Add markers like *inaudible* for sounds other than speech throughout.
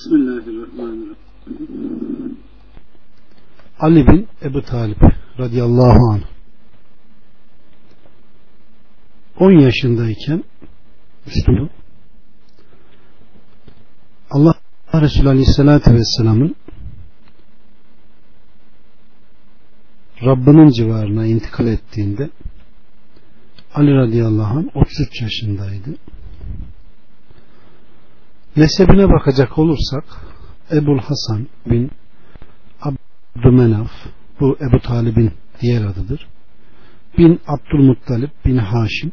Bismillahirrahmanirrahim. Ali bin Ebu Talip radıyallahu anh 10 yaşındayken Müslüman Allah Resulü Aleyhisselatü Vesselam'ın Rabbinin civarına intikal ettiğinde Ali radıyallahu anh 33 yaşındaydı. Nesebine bakacak olursak Ebul Hasan bin Abdümenaf bu Ebu Talib'in diğer adıdır. Bin Abdülmuttalip bin Haşim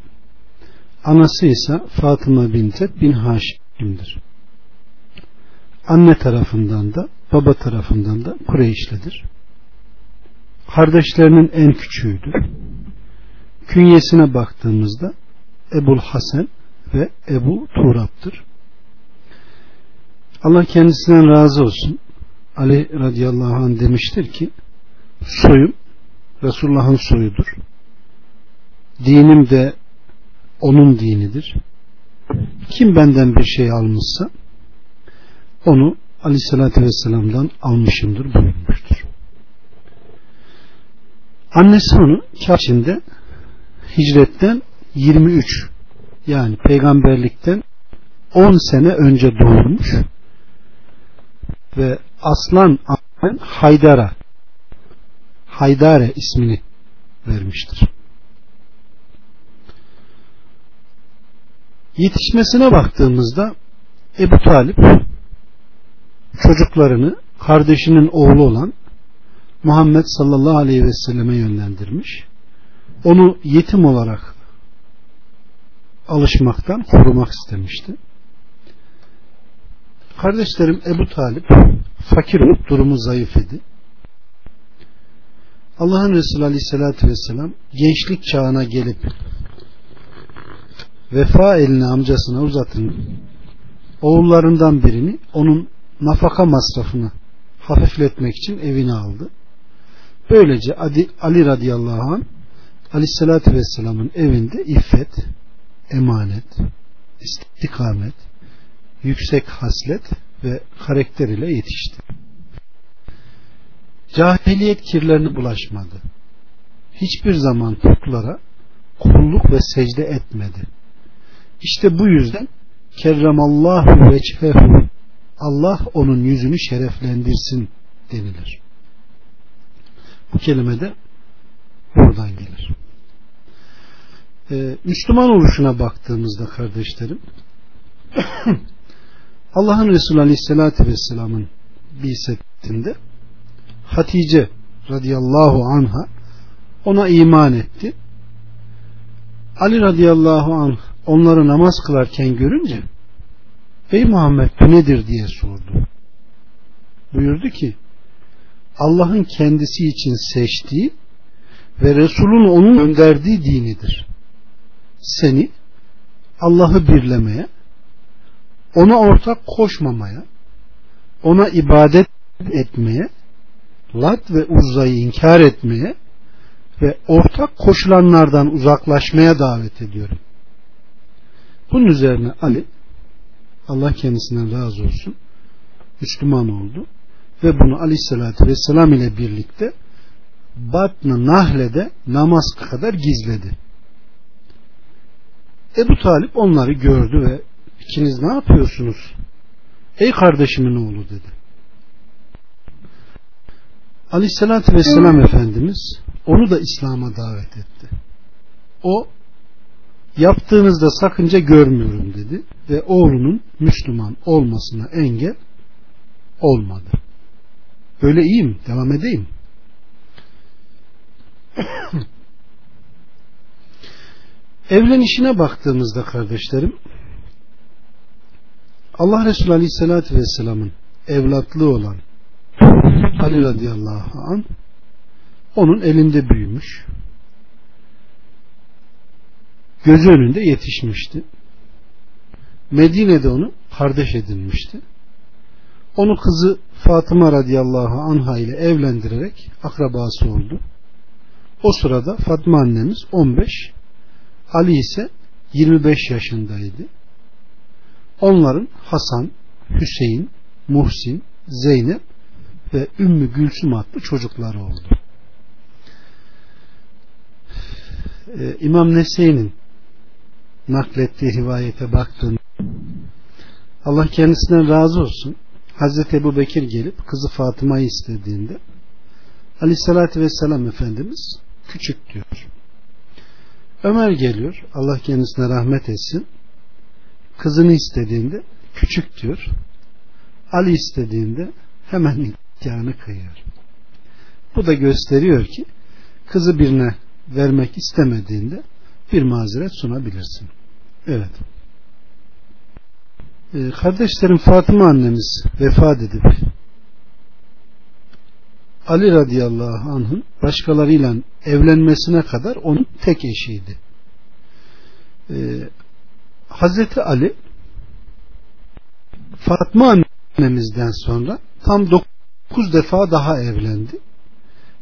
anası ise Fatıma bin bin Haşim'dir. Anne tarafından da baba tarafından da Kureyşlidir. Kardeşlerinin en küçüğüydü. Künyesine baktığımızda Ebul Hasan ve Ebu Turab'dır. Allah kendisinden razı olsun. Ali radıyallahu anh demiştir ki soyum Resulullah'ın soyudur. Dinim de onun dinidir. Kim benden bir şey almışsa onu aleyhissalatü vesselam'dan almışımdır buyurmuştur. Annesi onu içinde hicretten 23 yani peygamberlikten 10 sene önce doğurmuş ve Aslan Haydar'a Haydare ismini vermiştir. Yetişmesine baktığımızda Ebu Talip çocuklarını kardeşinin oğlu olan Muhammed sallallahu aleyhi ve selleme yönlendirmiş. Onu yetim olarak alışmaktan korumak istemişti. Kardeşlerim Ebu Talip fakir olup durumu zayıf idi. Allah'ın Resulü Aleyhisselatü Vesselam gençlik çağına gelip vefa elini amcasına uzatın oğullarından birini onun nafaka masrafını hafifletmek için evine aldı. Böylece Ali radıyallahu anh Aleyhisselatü Vesselam'ın evinde iffet, emanet, istikamet, yüksek haslet ve karakter ile yetişti. Cahiliyet kirlerini bulaşmadı. Hiçbir zaman putlara kulluk ve secde etmedi. İşte bu yüzden kerremallahu vechehu Allah onun yüzünü şereflendirsin denilir. Bu kelime de buradan gelir. Ee, Müslüman oluşuna baktığımızda kardeşlerim *clears throat* Allah'ın Resulü Aleyhisselatü Vesselam'ın bisetinde Hatice radıyallahu anha ona iman etti. Ali radıyallahu anh onları namaz kılarken görünce Ey Muhammed bu nedir diye sordu. Buyurdu ki Allah'ın kendisi için seçtiği ve Resul'ün onun gönderdiği dinidir. Seni Allah'ı birlemeye, ona ortak koşmamaya, ona ibadet etmeye, Lat ve Uzza'yı inkar etmeye ve ortak koşulanlardan uzaklaşmaya davet ediyorum. Bunun üzerine Ali Allah kendisinden razı olsun Müslüman oldu ve bunu aleyhissalatü vesselam ile birlikte Batn-ı Nahle'de namaz kadar gizledi. Ebu Talip onları gördü ve ikiniz ne yapıyorsunuz? Ey kardeşimin oğlu dedi. Aleyhissalatü vesselam Efendimiz onu da İslam'a davet etti. O yaptığınızda sakınca görmüyorum dedi ve oğlunun Müslüman olmasına engel olmadı. Böyle iyiyim, devam edeyim. *clears throat* Evlenişine baktığımızda kardeşlerim Allah Resulü Aleyhisselatü Vesselam'ın evlatlığı olan Ali radıyallahu an onun elinde büyümüş gözü önünde yetişmişti. Medine'de onu kardeş edinmişti. Onu kızı Fatıma radıyallahu anha ile evlendirerek akrabası oldu. O sırada Fatma annemiz 15, Ali ise 25 yaşındaydı. Onların Hasan, Hüseyin, Muhsin, Zeynep ve Ümmü Gülsüm adlı çocukları oldu. Ee, İmam Nese'nin naklettiği rivayete baktığında Allah kendisinden razı olsun Hazreti Ebu Bekir gelip kızı Fatıma'yı istediğinde Aleyhisselatü Vesselam Efendimiz küçük diyor. Ömer geliyor. Allah kendisine rahmet etsin. Kızını istediğinde küçük diyor. Ali istediğinde hemen nikahını kıyıyor. Bu da gösteriyor ki kızı birine vermek istemediğinde bir mazeret sunabilirsin. Evet. Ee, kardeşlerim Fatıma annemiz vefat edip Ali radıyallahu anh'ın başkalarıyla evlenmesine kadar onun tek eşiydi. Ee, Hazreti Ali Fatma annemizden sonra tam 9 defa daha evlendi.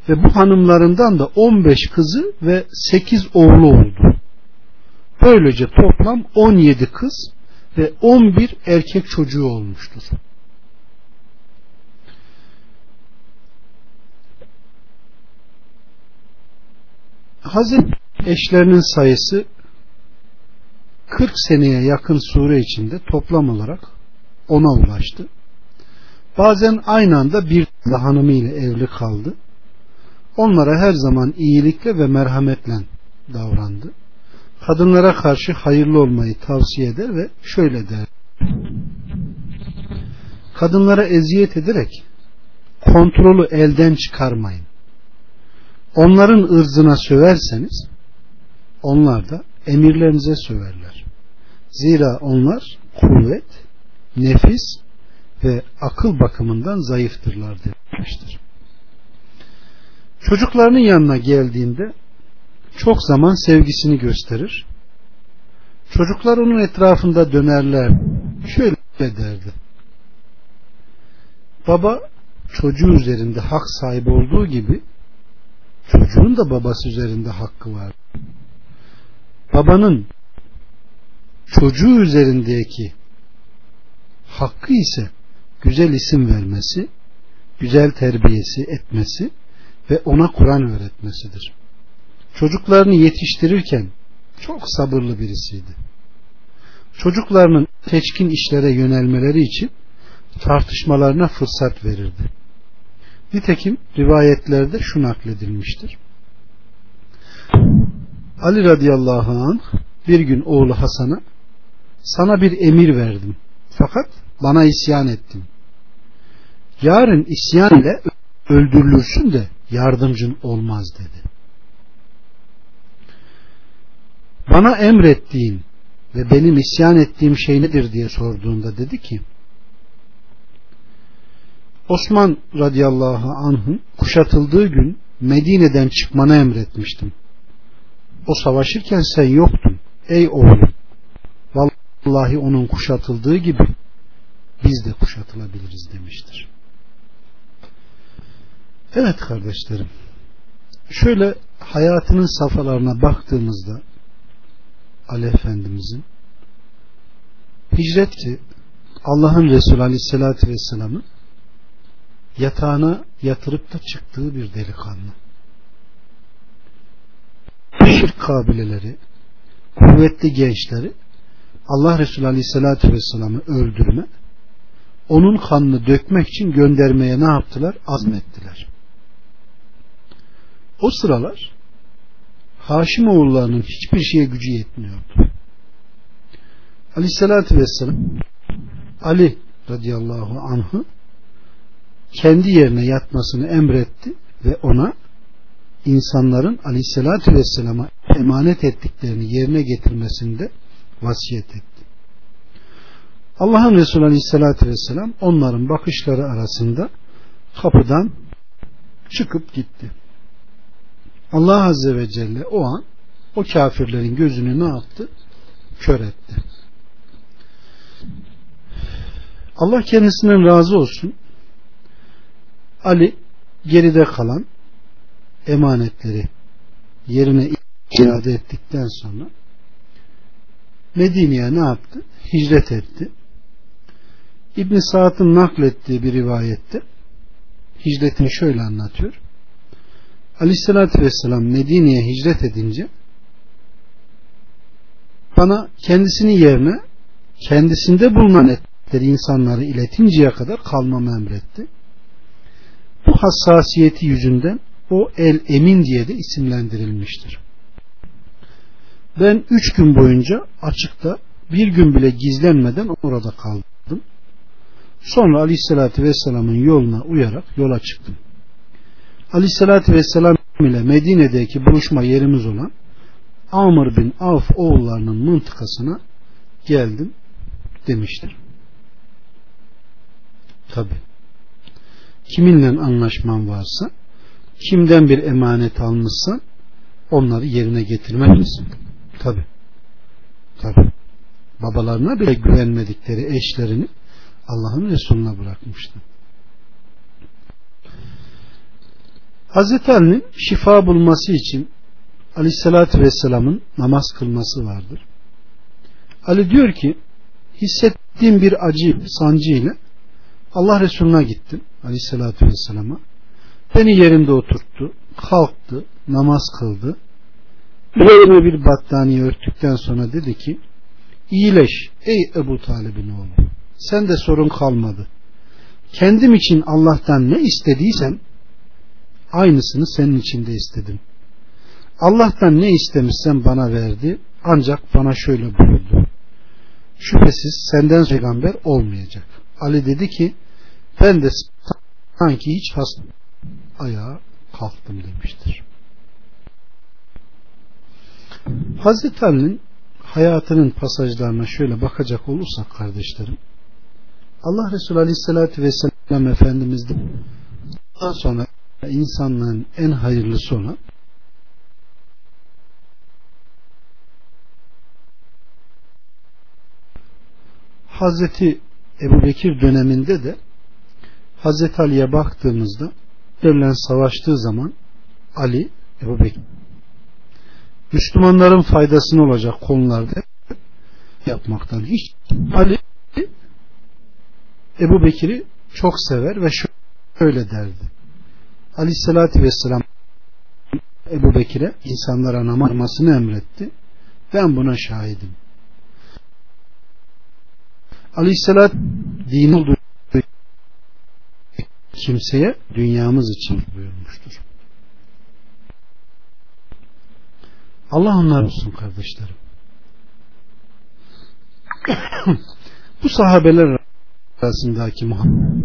Ve bu hanımlarından da 15 kızı ve 8 oğlu oldu. Böylece toplam 17 kız ve 11 erkek çocuğu olmuştur. Hazret eşlerinin sayısı 40 seneye yakın sure içinde toplam olarak ona ulaştı. Bazen aynı anda bir hanımı ile evli kaldı. Onlara her zaman iyilikle ve merhametle davrandı. Kadınlara karşı hayırlı olmayı tavsiye eder ve şöyle der. Kadınlara eziyet ederek kontrolü elden çıkarmayın. Onların ırzına söverseniz onlar da emirlerinize söverler. Zira onlar kuvvet, nefis ve akıl bakımından zayıftırlar demiştir. Çocuklarının yanına geldiğinde çok zaman sevgisini gösterir. Çocuklar onun etrafında dönerler. Şöyle derdi. Baba çocuğu üzerinde hak sahibi olduğu gibi çocuğun da babası üzerinde hakkı var. Babanın çocuğu üzerindeki hakkı ise güzel isim vermesi, güzel terbiyesi etmesi ve ona Kur'an öğretmesidir. Çocuklarını yetiştirirken çok sabırlı birisiydi. Çocuklarının seçkin işlere yönelmeleri için tartışmalarına fırsat verirdi. Nitekim rivayetlerde şu nakledilmiştir. Ali radıyallahu anh bir gün oğlu Hasan'a sana bir emir verdim fakat bana isyan ettin. Yarın isyan ile öldürülürsün de yardımcın olmaz dedi. Bana emrettiğin ve benim isyan ettiğim şey nedir diye sorduğunda dedi ki Osman radıyallahu anh'ın kuşatıldığı gün Medine'den çıkmanı emretmiştim. O savaşırken sen yoktun. Ey oğlum vallahi onun kuşatıldığı gibi biz de kuşatılabiliriz demiştir. Evet kardeşlerim şöyle hayatının safhalarına baktığımızda Ali Efendimizin hicret ki Allah'ın Resulü Aleyhisselatü Vesselam'ın yatağına yatırıp da çıktığı bir delikanlı. Şirk kabileleri, kuvvetli gençleri Allah Resulü Aleyhisselatü Vesselam'ı öldürme, onun kanını dökmek için göndermeye ne yaptılar? Azmettiler. O sıralar Haşim oğullarının hiçbir şeye gücü yetmiyordu. Aleyhissalatü vesselam Ali radıyallahu anh'ı kendi yerine yatmasını emretti ve ona insanların aleyhissalatü vesselama emanet ettiklerini yerine getirmesinde vasiyet etti. Allah'ın Resulü aleyhissalatü vesselam onların bakışları arasında kapıdan çıkıp gitti. Allah Azze ve Celle o an o kafirlerin gözünü ne yaptı? Kör etti. Allah kendisinden razı olsun. Ali geride kalan emanetleri yerine iade ettikten sonra Medine'ye ne yaptı? Hicret etti. İbn Sa'd'ın naklettiği bir rivayette hicretini şöyle anlatıyor. Aleyhissalatü Vesselam Medine'ye hicret edince bana kendisini yerine kendisinde bulunan etleri insanları iletinceye kadar kalmamı emretti. Bu hassasiyeti yüzünden o el emin diye de isimlendirilmiştir. Ben üç gün boyunca açıkta bir gün bile gizlenmeden orada kaldım. Sonra Aleyhisselatü Vesselam'ın yoluna uyarak yola çıktım. Aleyhisselatü Vesselam ile Medine'deki buluşma yerimiz olan Amr bin Avf oğullarının mıntıkasına geldim demiştir. Tabi. Kiminle anlaşman varsa, kimden bir emanet almışsan onları yerine getirmelisin. Tabi. Tabi. Babalarına bile güvenmedikleri eşlerini Allah'ın Resulüne bırakmıştı. Hazreti Ali'nin şifa bulması için Aleyhisselatü Vesselam'ın namaz kılması vardır. Ali diyor ki hissettiğim bir acı, sancı ile Allah Resulüne gittim Aleyhisselatü Vesselam'a. Beni yerinde oturttu, kalktı, namaz kıldı. Üzerime bir battaniye örttükten sonra dedi ki iyileş ey Ebu Talib'in oğlu. Sen de sorun kalmadı. Kendim için Allah'tan ne istediysem aynısını senin için de istedim. Allah'tan ne istemişsem bana verdi. Ancak bana şöyle buyurdu. Şüphesiz senden peygamber olmayacak. Ali dedi ki ben de sanki hiç hasta ayağa kalktım demiştir. Hazreti Ali'nin hayatının pasajlarına şöyle bakacak olursak kardeşlerim Allah Resulü Aleyhisselatü Vesselam Efendimiz daha sonra insanlığın en hayırlısı olan Hazreti Ebu Bekir döneminde de Hazreti Ali'ye baktığımızda verilen savaştığı zaman Ali Ebu Bekir Müslümanların faydasına olacak konularda yapmaktan hiç Ali Ebu Bekir'i çok sever ve şöyle derdi. Aleyhissalatü Vesselam Ebu Bekir'e insanlara namazını emretti. Ben buna şahidim. Aleyhisselat din olduğu kimseye dünyamız için buyurmuştur. Allah onlar olsun kardeşlerim. *coughs* Bu sahabeler arasındaki Muhammed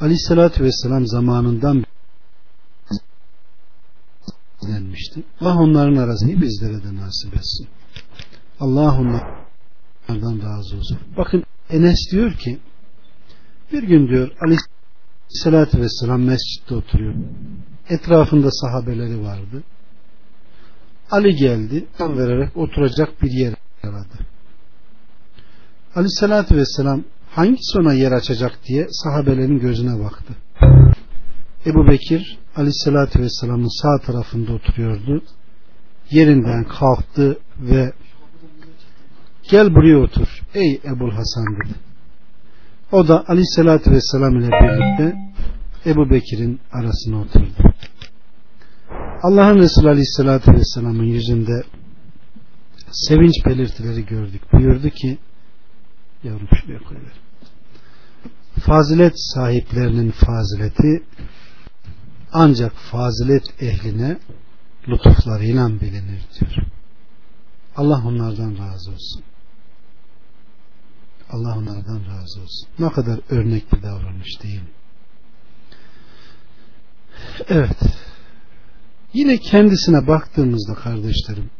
Aleyhisselatü Vesselam zamanından denmişti. Allah onların arasını bizlere de nasip etsin. Allah onlardan razı olsun. Bakın Enes diyor ki bir gün diyor Aleyhisselatü Vesselam mescitte oturuyor. Etrafında sahabeleri vardı. Ali geldi. Tam vererek oturacak bir yer aradı. Aleyhisselatü Vesselam hangisi ona yer açacak diye sahabelerin gözüne baktı. Ebu Bekir aleyhissalatü vesselamın sağ tarafında oturuyordu. Yerinden kalktı ve gel buraya otur ey Ebul Hasan dedi. O da aleyhissalatü vesselam ile birlikte Ebu Bekir'in arasına oturdu. Allah'ın Resulü aleyhissalatü vesselamın yüzünde sevinç belirtileri gördük. Buyurdu ki yavrum şuraya koyuver fazilet sahiplerinin fazileti ancak fazilet ehline lütuflarıyla bilinir diyor. Allah onlardan razı olsun. Allah onlardan razı olsun. Ne kadar örnek bir davranış değil mi? Evet. Yine kendisine baktığımızda kardeşlerim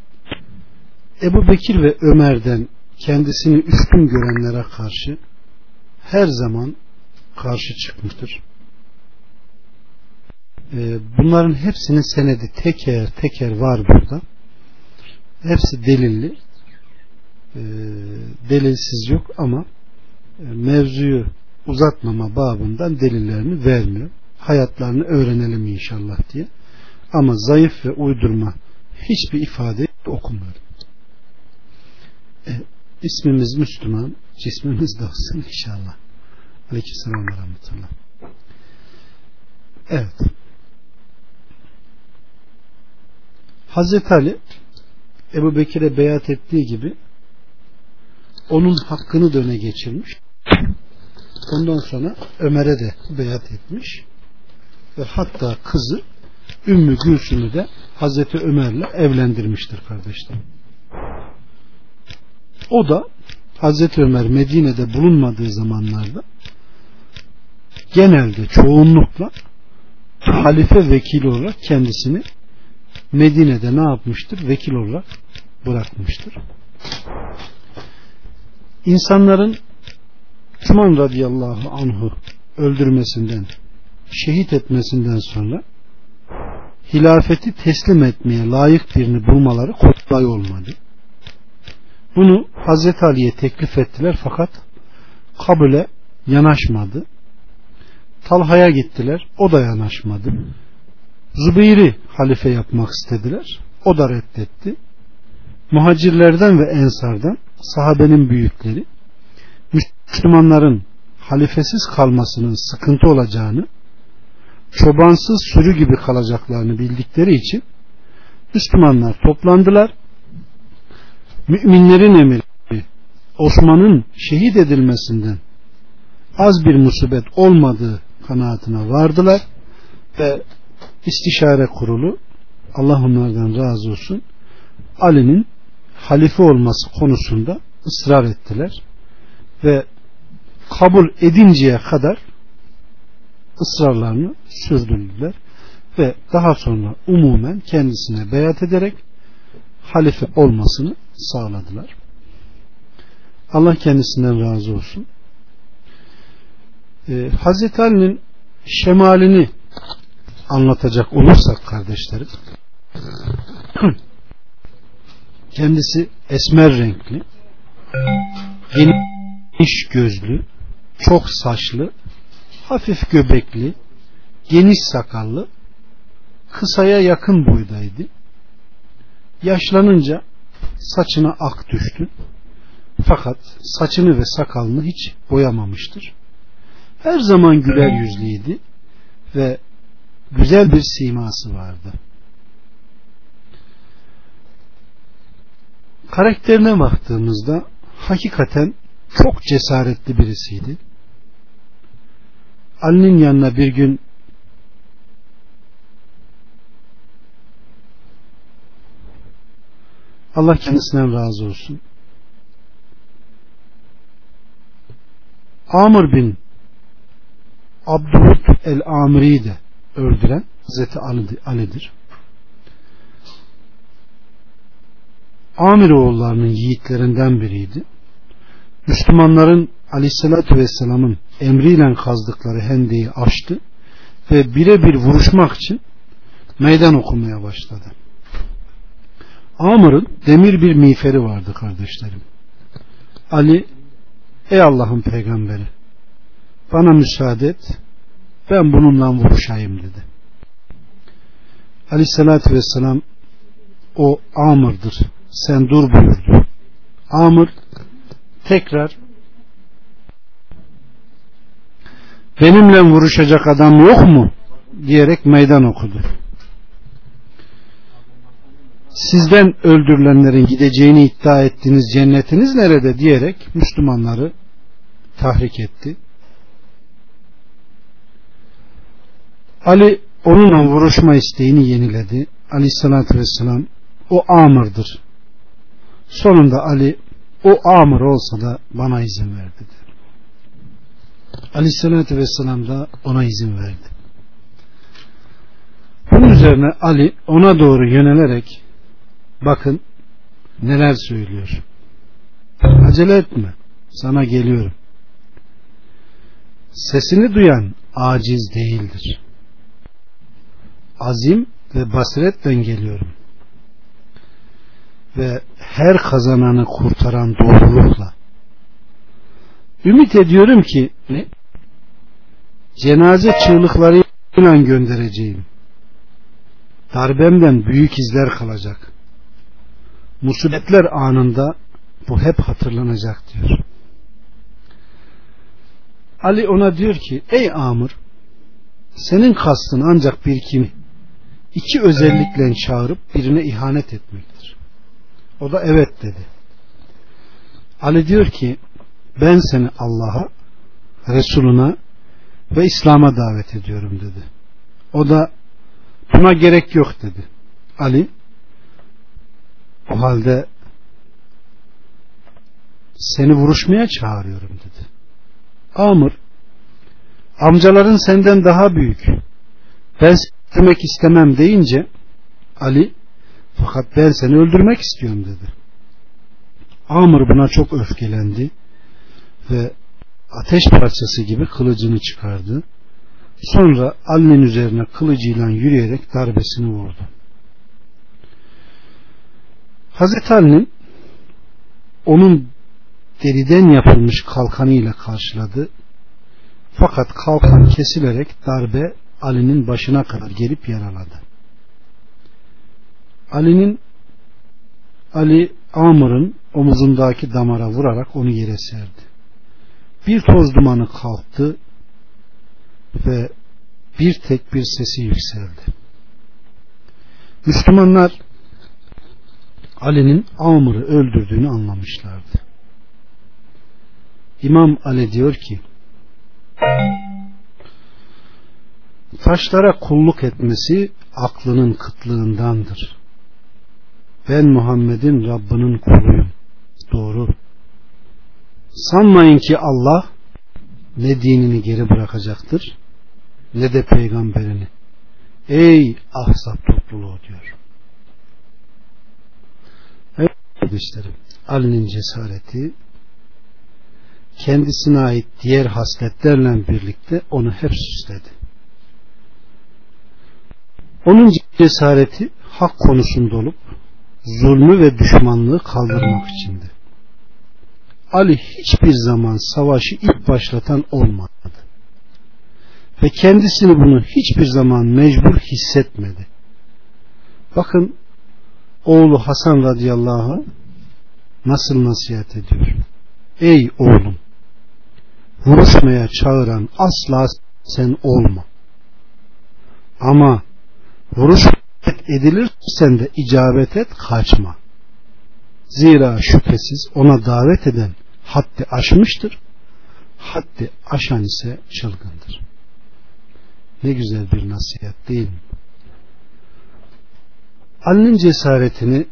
Ebu Bekir ve Ömer'den kendisini üstün görenlere karşı her zaman karşı çıkmıştır. Ee, bunların hepsinin senedi teker teker var burada. Hepsi delilli. Ee, delilsiz yok ama e, mevzuyu uzatmama babından delillerini vermiyor. Hayatlarını öğrenelim inşallah diye. Ama zayıf ve uydurma hiçbir ifade okumuyorum. E, ismimiz Müslüman, cismimiz de olsun inşallah. Aleykümselam ve rahmetullah. Evet. Hazreti Ali Ebu Bekir'e beyat ettiği gibi onun hakkını döne geçirmiş. Ondan sonra Ömer'e de beyat etmiş. Ve hatta kızı Ümmü Gülsüm'ü de Hazreti Ömer'le evlendirmiştir kardeşler. O da Hazreti Ömer Medine'de bulunmadığı zamanlarda genelde çoğunlukla halife vekili olarak kendisini Medine'de ne yapmıştır? Vekil olarak bırakmıştır. İnsanların Osman radıyallahu anhu öldürmesinden, şehit etmesinden sonra hilafeti teslim etmeye layık birini bulmaları kolay olmadı. Bunu Hazreti Ali'ye teklif ettiler fakat kabule yanaşmadı. Talha'ya gittiler. O da yanaşmadı. Zübeyir'i halife yapmak istediler. O da reddetti. Muhacirlerden ve ensardan sahabenin büyükleri Müslümanların halifesiz kalmasının sıkıntı olacağını çobansız sürü gibi kalacaklarını bildikleri için Müslümanlar toplandılar. Müminlerin emri Osman'ın şehit edilmesinden az bir musibet olmadığı kanaatine vardılar ve istişare kurulu Allah onlardan razı olsun Ali'nin halife olması konusunda ısrar ettiler ve kabul edinceye kadar ısrarlarını sürdürdüler ve daha sonra umumen kendisine beyat ederek halife olmasını sağladılar. Allah kendisinden razı olsun. Ee, Hazreti Ali'nin şemalini anlatacak olursak kardeşlerim *clears throat* kendisi esmer renkli geniş gözlü çok saçlı hafif göbekli geniş sakallı kısaya yakın boydaydı. Yaşlanınca saçına ak düştü. Fakat saçını ve sakalını hiç boyamamıştır. Her zaman güler yüzlüydü ve güzel bir siması vardı. Karakterine baktığımızda hakikaten çok cesaretli birisiydi. Ali'nin yanına bir gün Allah kendisinden razı olsun. Amr bin Abdülhut el-Amri'yi de öldüren Hazreti Ali'dir. Amir oğullarının yiğitlerinden biriydi. Müslümanların Aleyhisselatü Vesselam'ın emriyle kazdıkları hendeyi açtı ve birebir vuruşmak için meydan okumaya başladı. Amr'ın demir bir miğferi vardı kardeşlerim. Ali ey Allah'ın peygamberi bana müsaade et ben bununla vuruşayım dedi. Aleyhissalatü vesselam o Amr'dır sen dur buyurdu. Amr tekrar benimle vuruşacak adam yok mu diyerek meydan okudu. Sizden öldürülenlerin gideceğini iddia ettiğiniz cennetiniz nerede diyerek Müslümanları tahrik etti. Ali onunla vuruşma isteğini yeniledi. Aleyhissalatü vesselam o amırdır. Sonunda Ali o amır olsa da bana izin ver dedi. Aleyhissalatü vesselam da ona izin verdi. Bunun üzerine Ali ona doğru yönelerek bakın neler söylüyor. Acele etme sana geliyorum. Sesini duyan aciz değildir azim ve basiretle geliyorum. Ve her kazananı kurtaran doğrulukla. Ümit ediyorum ki cenaze çığlıklarıyla göndereceğim. Darbemden büyük izler kalacak. Musibetler anında bu hep hatırlanacak diyor. Ali ona diyor ki ey Amr senin kastın ancak bir kimi iki özellikle çağırıp birine ihanet etmektir. O da evet dedi. Ali diyor ki ben seni Allah'a, Resuluna ve İslam'a davet ediyorum dedi. O da buna gerek yok dedi. Ali o halde seni vuruşmaya çağırıyorum dedi. Amr amcaların senden daha büyük ben öldürmek istemem deyince Ali fakat ben seni öldürmek istiyorum dedi. Amr buna çok öfkelendi ve ateş parçası gibi kılıcını çıkardı. Sonra Ali'nin üzerine kılıcıyla yürüyerek darbesini vurdu. Hazreti Ali'nin onun deriden yapılmış kalkanıyla karşıladı. Fakat kalkan kesilerek darbe Ali'nin başına kadar gelip yaraladı. Ali'nin Ali Amr'ın omuzundaki damara vurarak onu yere serdi. Bir toz dumanı kalktı ve bir tek bir sesi yükseldi. Müslümanlar Ali'nin Amr'ı öldürdüğünü anlamışlardı. İmam Ali diyor ki taşlara kulluk etmesi aklının kıtlığındandır. Ben Muhammed'in Rabbinin kuluyum. Doğru. Sanmayın ki Allah ne dinini geri bırakacaktır ne de peygamberini. Ey ahzab topluluğu diyor. Evet kardeşlerim Ali'nin cesareti kendisine ait diğer hasletlerle birlikte onu hep süsledi. Onun cesareti hak konusunda olup zulmü ve düşmanlığı kaldırmak içindi. Ali hiçbir zaman savaşı ilk başlatan olmadı. Ve kendisini bunu hiçbir zaman mecbur hissetmedi. Bakın oğlu Hasan radıyallahu nasıl nasihat ediyor. Ey oğlum vuruşmaya çağıran asla sen olma. Ama vuruş edilirsen de icabet et kaçma. Zira şüphesiz ona davet eden haddi aşmıştır. Haddi aşan ise çılgındır. Ne güzel bir nasihat değil mi? Ali'nin cesaretini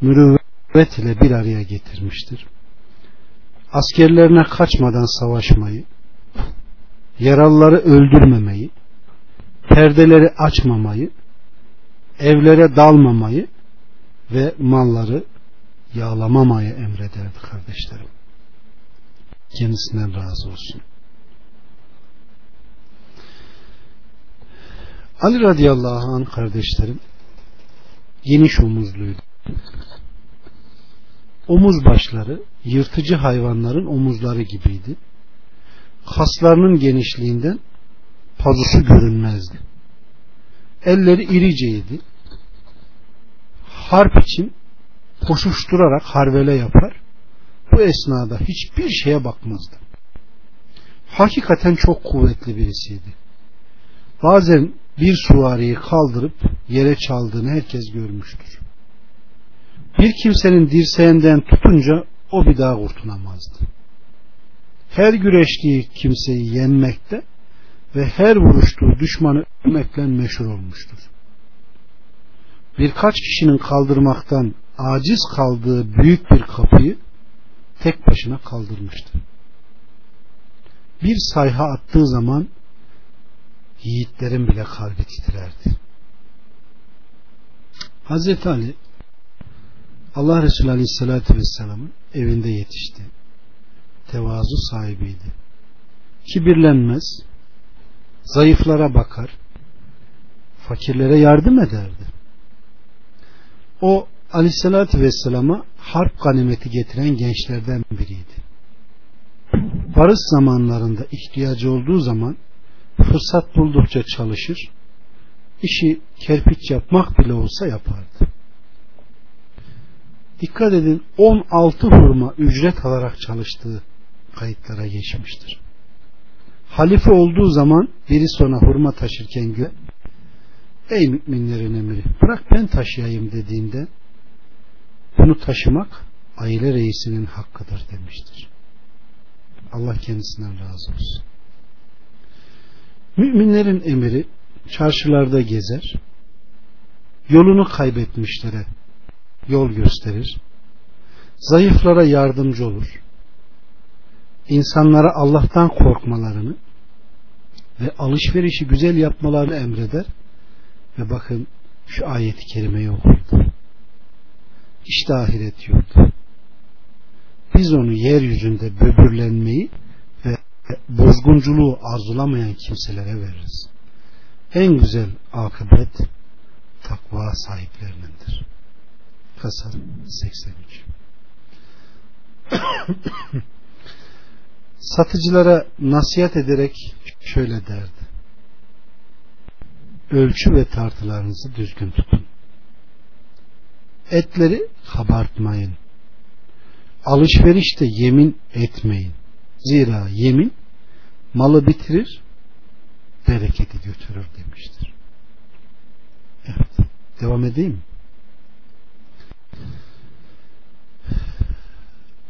mürüvvet ile bir araya getirmiştir. Askerlerine kaçmadan savaşmayı, yaralıları öldürmemeyi, perdeleri açmamayı, evlere dalmamayı ve malları yağlamamayı emrederdi kardeşlerim. Kendisinden razı olsun. Ali radıyallahu anh kardeşlerim geniş omuzluydu. Omuz başları yırtıcı hayvanların omuzları gibiydi. Kaslarının genişliğinden pazusu görünmezdi. Elleri iriceydi. Harp için koşuşturarak harvele yapar. Bu esnada hiçbir şeye bakmazdı. Hakikaten çok kuvvetli birisiydi. Bazen bir suvariyi kaldırıp yere çaldığını herkes görmüştür. Bir kimsenin dirseğinden tutunca o bir daha kurtulamazdı. Her güreştiği kimseyi yenmekte ve her vuruştuğu düşmanı ölmekle meşhur olmuştur. Birkaç kişinin kaldırmaktan aciz kaldığı büyük bir kapıyı tek başına kaldırmıştı. Bir sayha attığı zaman yiğitlerin bile kalbi titrerdi. Hazreti Ali Allah Resulü Aleyhisselatü Vesselam'ın evinde yetişti. Tevazu sahibiydi. Kibirlenmez, zayıflara bakar, fakirlere yardım ederdi. O Aleyhisselatü Vesselam'a harp ganimeti getiren gençlerden biriydi. Barış zamanlarında ihtiyacı olduğu zaman fırsat buldukça çalışır, işi kerpiç yapmak bile olsa yapardı. Dikkat edin 16 hurma ücret alarak çalıştığı kayıtlara geçmiştir. Halife olduğu zaman biri sonra hurma taşırken gö Ey müminlerin emri bırak ben taşıyayım dediğinde bunu taşımak aile reisinin hakkıdır demiştir. Allah kendisinden razı olsun. Müminlerin emiri çarşılarda gezer, yolunu kaybetmişlere yol gösterir, zayıflara yardımcı olur, insanlara Allah'tan korkmalarını ve alışverişi güzel yapmalarını emreder ve bakın şu ayeti kerimeyi okurdu. İşte ahiret yurdu. Biz onu yeryüzünde böbürlenmeyi ve bozgunculuğu arzulamayan kimselere veririz. En güzel akıbet takva sahiplerinindir. Kasar 83 Satıcılara nasihat ederek şöyle derdi. Ölçü ve tartılarınızı düzgün tutun. Etleri kabartmayın. Alışverişte yemin etmeyin. Zira yemin malı bitirir, bereketi götürür demiştir. Evet. Devam edeyim mi?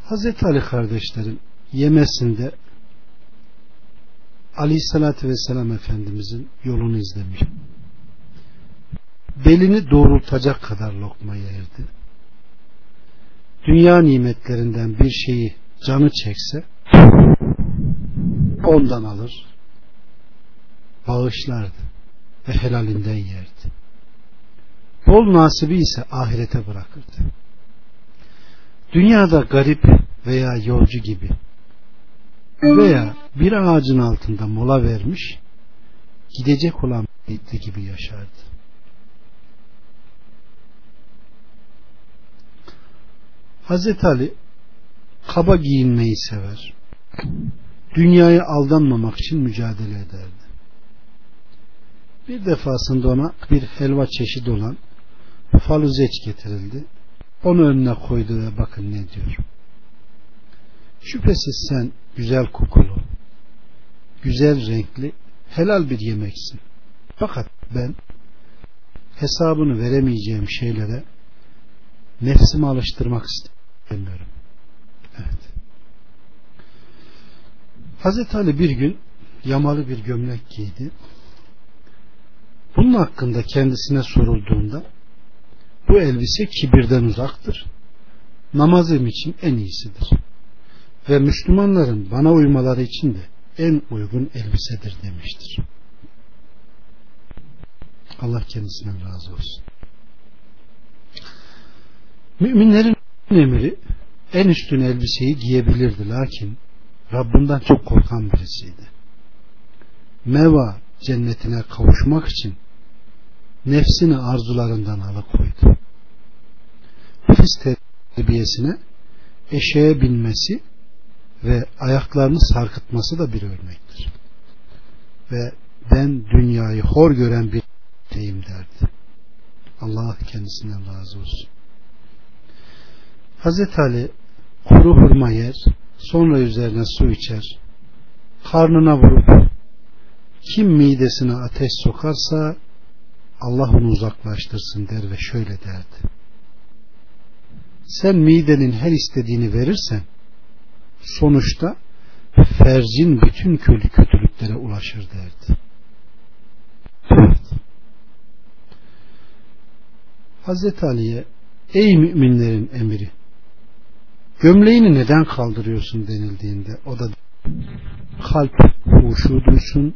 Hazreti Ali kardeşlerim yemesinde Aleyhisselatü Vesselam Efendimizin yolunu izlemiş. Belini doğrultacak kadar lokma yerdi. Dünya nimetlerinden bir şeyi canı çekse ondan alır bağışlardı ve helalinden yerdi. Bol nasibi ise ahirete bırakırdı. Dünyada garip veya yolcu gibi veya bir ağacın altında mola vermiş gidecek olan bir gibi yaşardı. Hazreti Ali kaba giyinmeyi sever. Dünyaya aldanmamak için mücadele ederdi. Bir defasında ona bir helva çeşidi olan faluzeç getirildi. Onu önüne koydu ve bakın ne diyor. Şüphesiz sen güzel kokulu, güzel renkli, helal bir yemeksin. Fakat ben hesabını veremeyeceğim şeylere nefsimi alıştırmak istemiyorum. Evet. Hazreti Ali bir gün yamalı bir gömlek giydi. Bunun hakkında kendisine sorulduğunda bu elbise kibirden uzaktır. Namazım için en iyisidir. Ve Müslümanların bana uymaları için de en uygun elbisedir demiştir. Allah kendisinden razı olsun. Müminlerin emri en üstün elbiseyi giyebilirdi lakin Rabbinden çok korkan birisiydi. Meva cennetine kavuşmak için nefsini arzularından alıkoydu. Nefis terbiyesine eşeğe binmesi ve ayaklarını sarkıtması da bir örnektir. Ve ben dünyayı hor gören bir deyim derdi. Allah kendisinden razı olsun. Hazreti Ali kuru hurma yer, sonra üzerine su içer, karnına vurup kim midesine ateş sokarsa Allah onu uzaklaştırsın der ve şöyle derdi. Sen midenin her istediğini verirsen sonuçta fercin bütün kötü kötülüklere ulaşır derdi. Evet. Hazreti Ali'ye ey müminlerin emiri gömleğini neden kaldırıyorsun denildiğinde o da kalp huşu duysun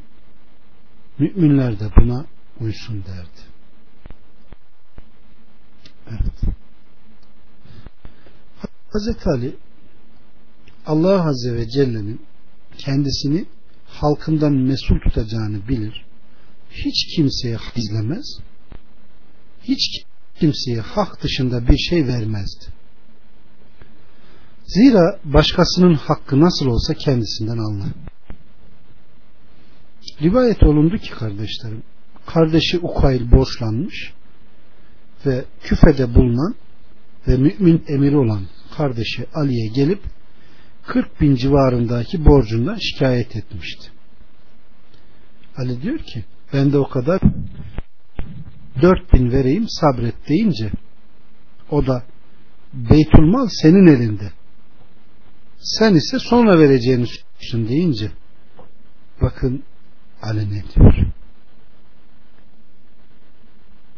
müminler de buna uysun derdi. Evet. Hazreti Ali Allah Azze ve Celle'nin kendisini halkından mesul tutacağını bilir. Hiç kimseye izlemez. Hiç kimseye hak dışında bir şey vermezdi. Zira başkasının hakkı nasıl olsa kendisinden alınır. Rivayet olundu ki kardeşlerim, kardeşi Ukayl borçlanmış ve küfede bulunan ve mümin emiri olan kardeşi Ali'ye gelip 40 bin civarındaki borcundan şikayet etmişti. Ali diyor ki ben de o kadar 4 bin vereyim sabret deyince o da Beytülmal senin elinde sen ise sonra vereceğini söylüyorsun deyince bakın Ali ne diyor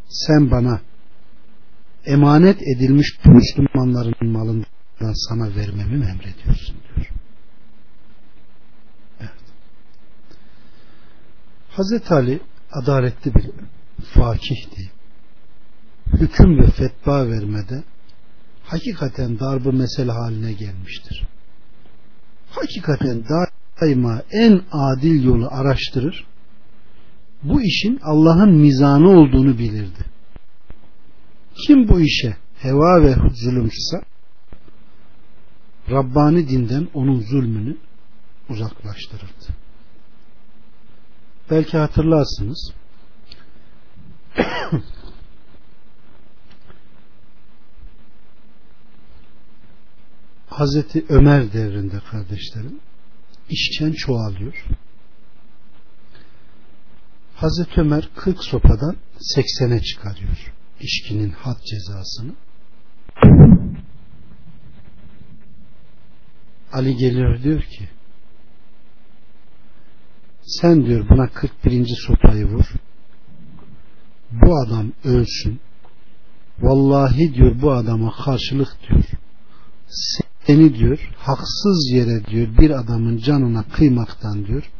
sen bana emanet edilmiş Müslümanların malından sana vermemi mi emrediyorsun diyor. Evet. Hazreti Ali adaletli bir fakihti. Hüküm ve fetva vermede hakikaten darbı mesele haline gelmiştir. Hakikaten daima en adil yolu araştırır. Bu işin Allah'ın mizanı olduğunu bilirdi. Kim bu işe heva ve zulümse Rabbani dinden onun zulmünü uzaklaştırırdı. Belki hatırlarsınız. *coughs* Hazreti Ömer devrinde kardeşlerim işçen çoğalıyor. Hazreti Ömer 40 sopadan 80'e çıkarıyor içkinin had cezasını. Ali geliyor diyor ki sen diyor buna 41. sopayı vur bu adam ölsün vallahi diyor bu adama karşılık diyor seni diyor haksız yere diyor bir adamın canına kıymaktan diyor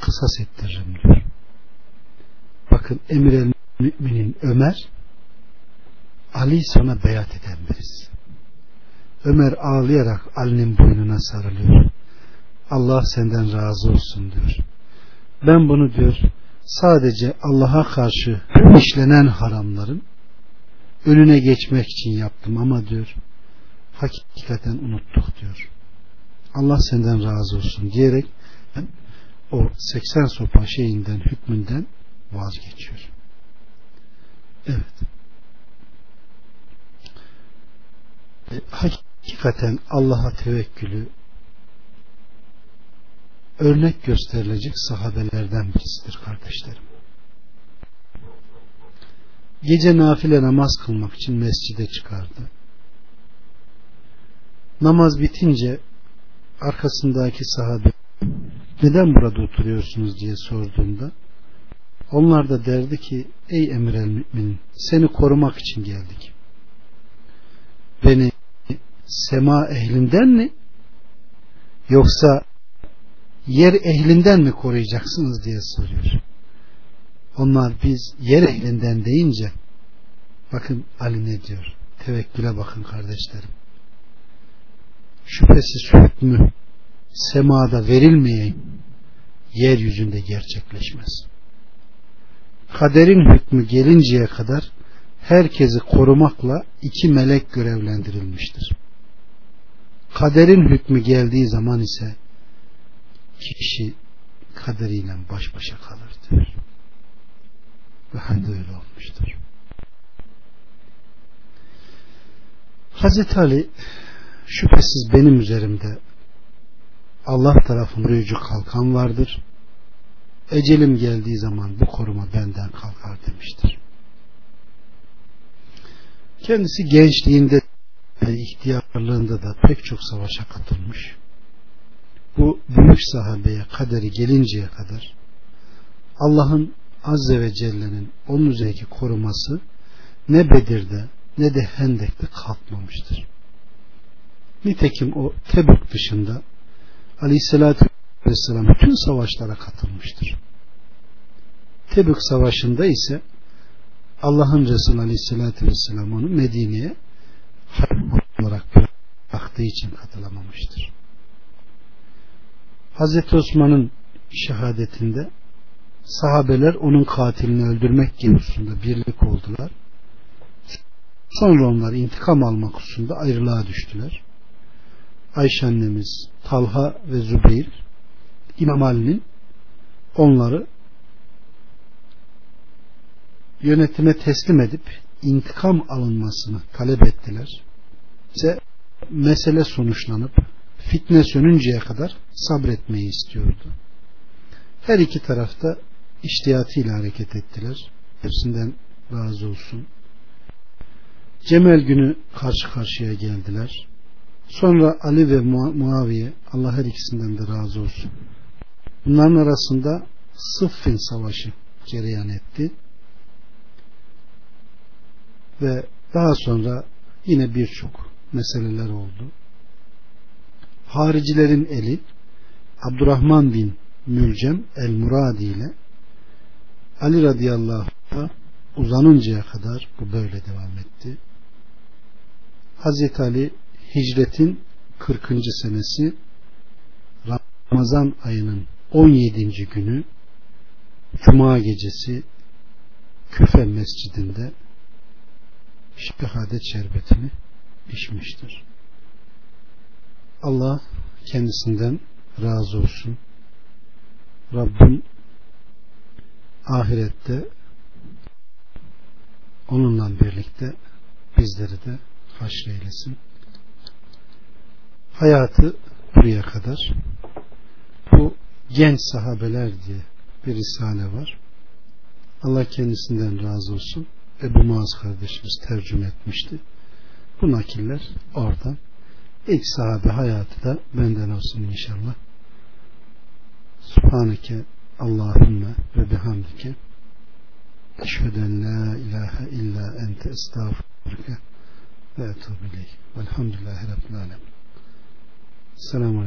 kısas ettiririm diyor bakın emir el müminin Ömer Ali sana beyat eden birisi. Ömer ağlayarak Ali'nin boynuna sarılıyor. Allah senden razı olsun diyor. Ben bunu diyor sadece Allah'a karşı işlenen haramların önüne geçmek için yaptım ama diyor hakikaten unuttuk diyor. Allah senden razı olsun diyerek o 80 sopa şeyinden hükmünden vazgeçiyor. Evet. hakikaten Allah'a tevekkülü örnek gösterilecek sahabelerden birisidir kardeşlerim. Gece nafile namaz kılmak için mescide çıkardı. Namaz bitince arkasındaki sahabe neden burada oturuyorsunuz diye sorduğunda onlar da derdi ki ey emir el mümin seni korumak için geldik. Beni sema ehlinden mi yoksa yer ehlinden mi koruyacaksınız diye soruyor. Onlar biz yer ehlinden deyince bakın Ali ne diyor? Tevekküle bakın kardeşlerim. Şüphesiz hükmü semada verilmeyen yeryüzünde gerçekleşmez. Kaderin hükmü gelinceye kadar herkesi korumakla iki melek görevlendirilmiştir kaderin hükmü geldiği zaman ise kişi kaderiyle baş başa kalır diyor. Ve hadi öyle olmuştur. Hazreti Ali şüphesiz benim üzerimde Allah tarafından koruyucu kalkan vardır. Ecelim geldiği zaman bu koruma benden kalkar demiştir. Kendisi gençliğinde ihtiyarlığında da pek çok savaşa katılmış. Bu büyük sahabeye kaderi gelinceye kadar Allah'ın Azze ve Celle'nin onun üzerindeki koruması ne Bedir'de ne de Hendek'te kalkmamıştır. Nitekim o Tebük dışında Aleyhisselatü Vesselam bütün savaşlara katılmıştır. Tebük Savaşı'nda ise Allah'ın Resulü Aleyhisselatü Vesselam onu Medine'ye olarak bıraktığı için katılamamıştır. Hazreti Osman'ın şehadetinde sahabeler onun katilini öldürmek konusunda birlik oldular. Sonra onlar intikam almak hususunda ayrılığa düştüler. Ayşe annemiz, Talha ve Zübeyir İmam Ali'nin onları yönetime teslim edip intikam alınmasını talep ettiler. İşte mesele sonuçlanıp fitne sönünceye kadar sabretmeyi istiyordu. Her iki tarafta iştiyatıyla hareket ettiler. Hepsinden razı olsun. Cemel günü karşı karşıya geldiler. Sonra Ali ve Muaviye Allah her ikisinden de razı olsun. Bunların arasında Sıffin Savaşı cereyan etti. Ve daha sonra yine birçok meseleler oldu. Haricilerin eli Abdurrahman bin Mülcem el-Muradi ile Ali radıyallahu anh uzanıncaya kadar bu böyle devam etti. Hazreti Ali hicretin 40. senesi Ramazan ayının 17. günü Cuma gecesi Küfe mescidinde şehadet şerbetini içmiştir. Allah kendisinden razı olsun. Rabbim ahirette onunla birlikte bizleri de haşreylesin. Hayatı buraya kadar bu genç sahabeler diye bir risale var. Allah kendisinden razı olsun. Ebu Muaz kardeşimiz tercüme etmişti. Bu nakiller oradan. İlk sahabe hayatı da benden olsun inşallah. Subhaneke Allahümme ve bihamdike Eşheden la ilahe illa ente estağfurke ve etubu ileyh. Velhamdülillahi Rabbil alemin. Selamun